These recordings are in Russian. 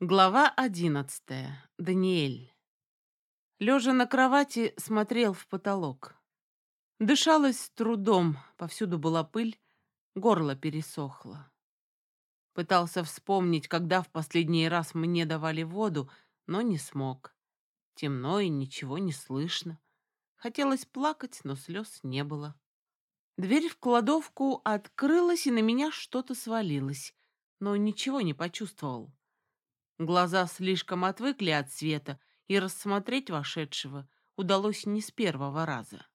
Глава одиннадцатая. Даниэль. Лежа на кровати, смотрел в потолок. Дышалось с трудом, повсюду была пыль, горло пересохло. Пытался вспомнить, когда в последний раз мне давали воду, но не смог. Темно и ничего не слышно. Хотелось плакать, но слез не было. Дверь в кладовку открылась, и на меня что-то свалилось, но ничего не почувствовал. Глаза слишком отвыкли от света, и рассмотреть вошедшего удалось не с первого раза.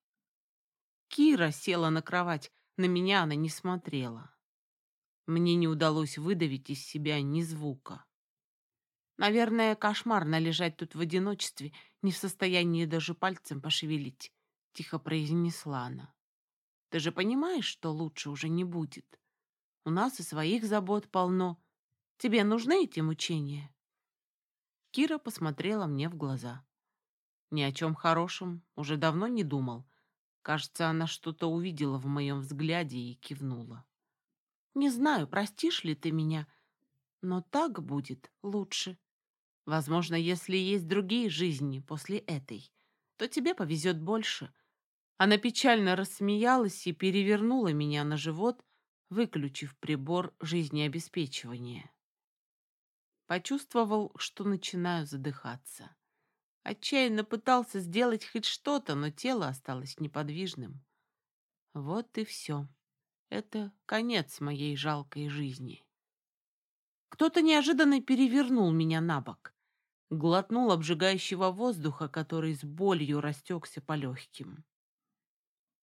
Кира села на кровать, на меня она не смотрела. Мне не удалось выдавить из себя ни звука. Наверное, кошмарно лежать тут в одиночестве, не в состоянии даже пальцем пошевелить, — тихо произнесла она. Ты же понимаешь, что лучше уже не будет? У нас и своих забот полно. Тебе нужны эти мучения? Кира посмотрела мне в глаза. Ни о чем хорошем уже давно не думал. Кажется, она что-то увидела в моем взгляде и кивнула. «Не знаю, простишь ли ты меня, но так будет лучше. Возможно, если есть другие жизни после этой, то тебе повезет больше». Она печально рассмеялась и перевернула меня на живот, выключив прибор жизнеобеспечивания. Почувствовал, что начинаю задыхаться. Отчаянно пытался сделать хоть что-то, но тело осталось неподвижным. Вот и все. Это конец моей жалкой жизни. Кто-то неожиданно перевернул меня на бок. Глотнул обжигающего воздуха, который с болью растекся по легким.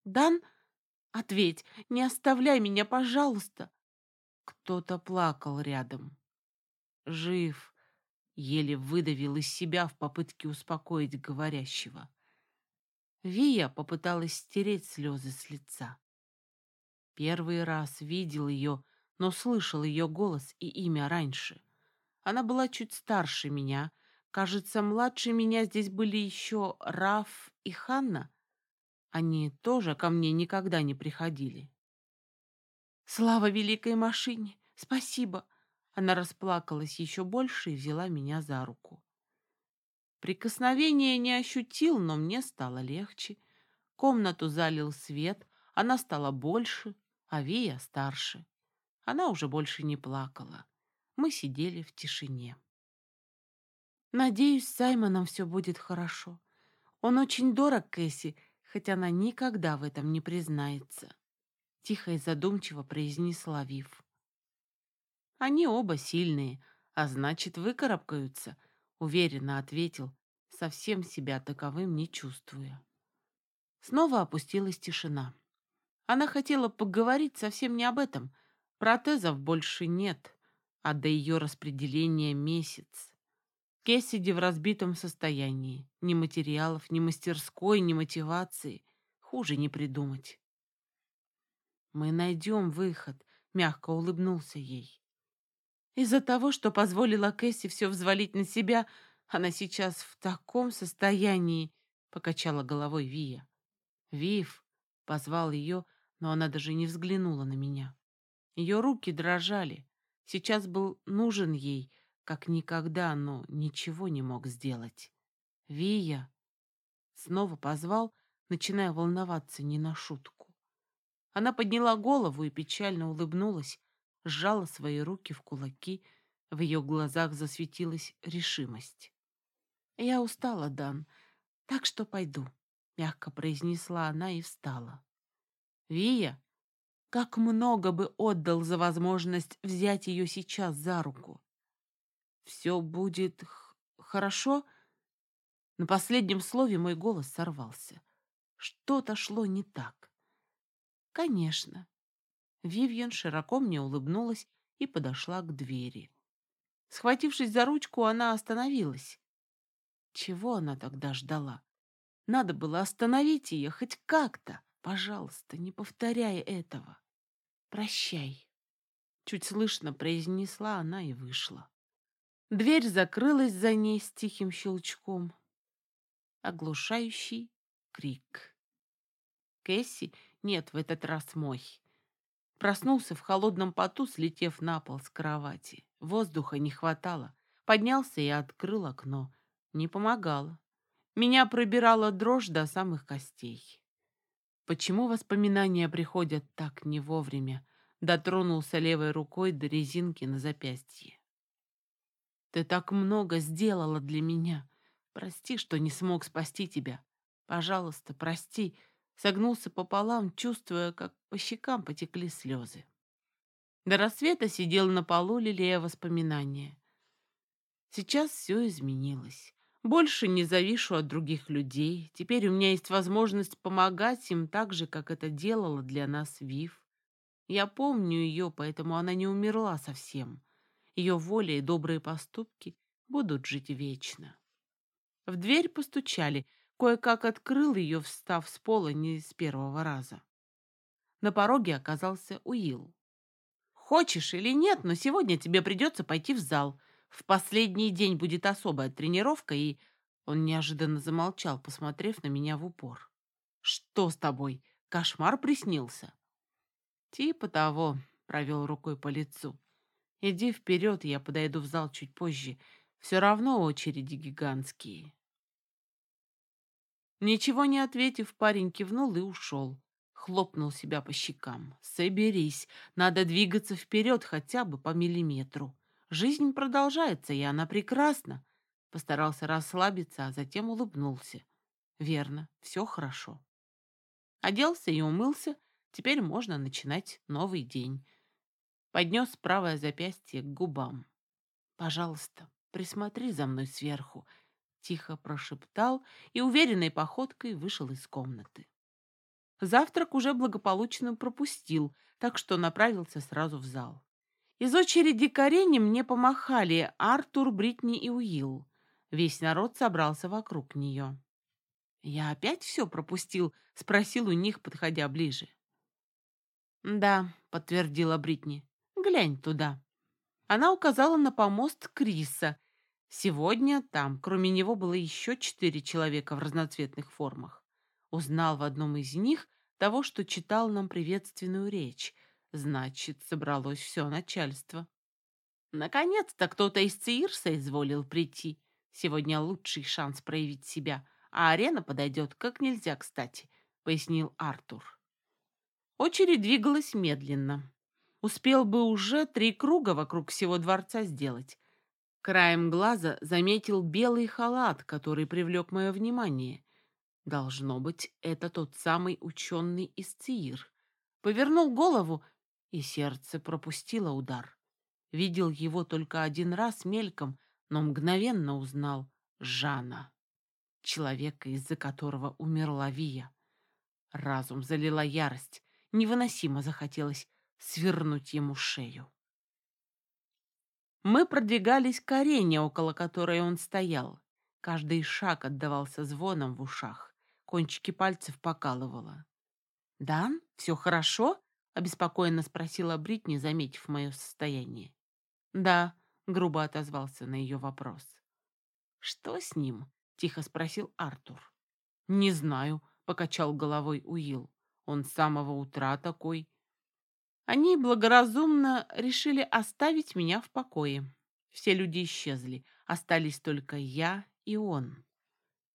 «Дан, ответь, не оставляй меня, пожалуйста!» Кто-то плакал рядом жив, еле выдавил из себя в попытке успокоить говорящего. Вия попыталась стереть слезы с лица. Первый раз видел ее, но слышал ее голос и имя раньше. Она была чуть старше меня. Кажется, младше меня здесь были еще Раф и Ханна. Они тоже ко мне никогда не приходили. «Слава великой машине! Спасибо!» Она расплакалась еще больше и взяла меня за руку. Прикосновения не ощутил, но мне стало легче. Комнату залил свет, она стала больше, а Вия старше. Она уже больше не плакала. Мы сидели в тишине. Надеюсь, с Саймоном все будет хорошо. Он очень дорог Кэсси, хотя она никогда в этом не признается. Тихо и задумчиво произнесла Вив. Они оба сильные, а значит, выкарабкаются, уверенно ответил, совсем себя таковым не чувствуя. Снова опустилась тишина. Она хотела поговорить совсем не об этом. Протезов больше нет, а до ее распределения месяц. Кессиди в разбитом состоянии. Ни материалов, ни мастерской, ни мотивации. Хуже не придумать. «Мы найдем выход», — мягко улыбнулся ей. Из-за того, что позволила Кэсси все взвалить на себя, она сейчас в таком состоянии, — покачала головой Вия. «Вив!» — позвал ее, но она даже не взглянула на меня. Ее руки дрожали. Сейчас был нужен ей, как никогда, но ничего не мог сделать. «Вия!» Снова позвал, начиная волноваться не на шутку. Она подняла голову и печально улыбнулась, сжала свои руки в кулаки, в ее глазах засветилась решимость. «Я устала, Дан, так что пойду», — мягко произнесла она и встала. «Вия, как много бы отдал за возможность взять ее сейчас за руку!» «Все будет хорошо?» На последнем слове мой голос сорвался. Что-то шло не так. «Конечно», Вивьен широко мне улыбнулась и подошла к двери. Схватившись за ручку, она остановилась. Чего она тогда ждала? Надо было остановить ее хоть как-то. Пожалуйста, не повторяй этого. Прощай. Чуть слышно произнесла она и вышла. Дверь закрылась за ней с тихим щелчком. Оглушающий крик. Кэсси, нет, в этот раз мой. Проснулся в холодном поту, слетев на пол с кровати. Воздуха не хватало. Поднялся и открыл окно. Не помогало. Меня пробирала дрожь до самых костей. Почему воспоминания приходят так не вовремя? Дотронулся левой рукой до резинки на запястье. Ты так много сделала для меня. Прости, что не смог спасти тебя. Пожалуйста, прости. Согнулся пополам, чувствуя, как по щекам потекли слезы. До рассвета сидел на полу, лелея воспоминания. Сейчас все изменилось. Больше не завишу от других людей. Теперь у меня есть возможность помогать им так же, как это делала для нас Вив. Я помню ее, поэтому она не умерла совсем. Ее воля и добрые поступки будут жить вечно. В дверь постучали. Кое-как открыл ее, встав с пола не с первого раза. На пороге оказался Уилл. «Хочешь или нет, но сегодня тебе придется пойти в зал. В последний день будет особая тренировка, и...» Он неожиданно замолчал, посмотрев на меня в упор. «Что с тобой? Кошмар приснился?» «Типа того», — провел рукой по лицу. «Иди вперед, я подойду в зал чуть позже. Все равно очереди гигантские». Ничего не ответив, парень кивнул и ушел. Хлопнул себя по щекам. «Соберись, надо двигаться вперед хотя бы по миллиметру. Жизнь продолжается, и она прекрасна». Постарался расслабиться, а затем улыбнулся. «Верно, все хорошо». Оделся и умылся, теперь можно начинать новый день. Поднес правое запястье к губам. «Пожалуйста, присмотри за мной сверху», тихо прошептал и уверенной походкой вышел из комнаты. Завтрак уже благополучно пропустил, так что направился сразу в зал. Из очереди к мне помахали Артур, Бритни и Уилл. Весь народ собрался вокруг нее. «Я опять все пропустил?» — спросил у них, подходя ближе. «Да», — подтвердила Бритни. «Глянь туда». Она указала на помост Криса, Сегодня там, кроме него, было еще четыре человека в разноцветных формах. Узнал в одном из них того, что читал нам приветственную речь. Значит, собралось все начальство. Наконец-то кто-то из Циирса изволил прийти. Сегодня лучший шанс проявить себя, а арена подойдет как нельзя кстати, пояснил Артур. Очередь двигалась медленно. Успел бы уже три круга вокруг всего дворца сделать, Краем глаза заметил белый халат, который привлек мое внимание. Должно быть, это тот самый ученый из ЦИИР. Повернул голову, и сердце пропустило удар. Видел его только один раз мельком, но мгновенно узнал Жана, человека, из-за которого умерла Вия. Разум залила ярость, невыносимо захотелось свернуть ему шею. Мы продвигались к арене, около которой он стоял. Каждый шаг отдавался звоном в ушах. Кончики пальцев покалывало. «Дан, все хорошо?» — обеспокоенно спросила Бритни, заметив мое состояние. «Да», — грубо отозвался на ее вопрос. «Что с ним?» — тихо спросил Артур. «Не знаю», — покачал головой Уилл. «Он с самого утра такой. Они благоразумно решили оставить меня в покое. Все люди исчезли, остались только я и он.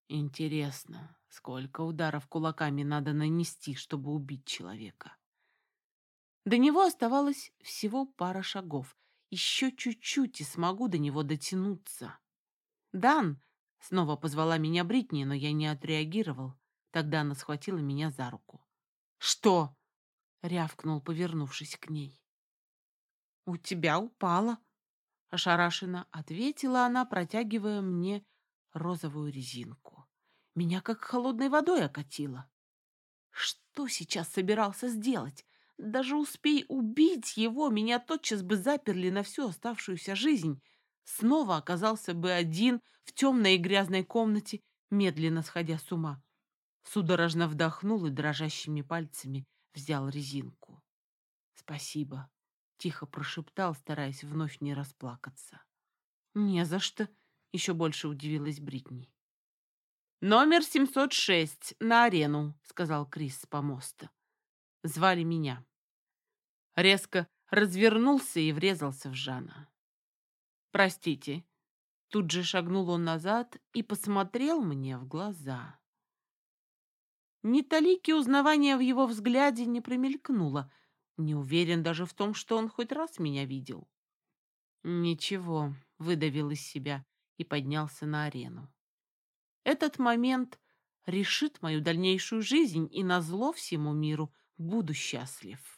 Интересно, сколько ударов кулаками надо нанести, чтобы убить человека? До него оставалось всего пара шагов. Еще чуть-чуть и смогу до него дотянуться. «Дан!» — снова позвала меня Бритни, но я не отреагировал. Тогда она схватила меня за руку. «Что?» Рявкнул, повернувшись к ней. «У тебя упала», — ошарашенно ответила она, протягивая мне розовую резинку. Меня как холодной водой окатило. Что сейчас собирался сделать? Даже успей убить его, меня тотчас бы заперли на всю оставшуюся жизнь. Снова оказался бы один в темной и грязной комнате, медленно сходя с ума. Судорожно вдохнул и дрожащими пальцами взял резинку. «Спасибо», — тихо прошептал, стараясь вновь не расплакаться. «Не за что», — еще больше удивилась Бритни. «Номер 706, на арену», — сказал Крис с помоста. Звали меня. Резко развернулся и врезался в Жана. «Простите», Тут же шагнул он назад и посмотрел мне в глаза. Ни талики узнавания в его взгляде не промелькнуло. Не уверен даже в том, что он хоть раз меня видел. «Ничего», — выдавил из себя и поднялся на арену. Этот момент решит мою дальнейшую жизнь, и назло всему миру буду счастлив.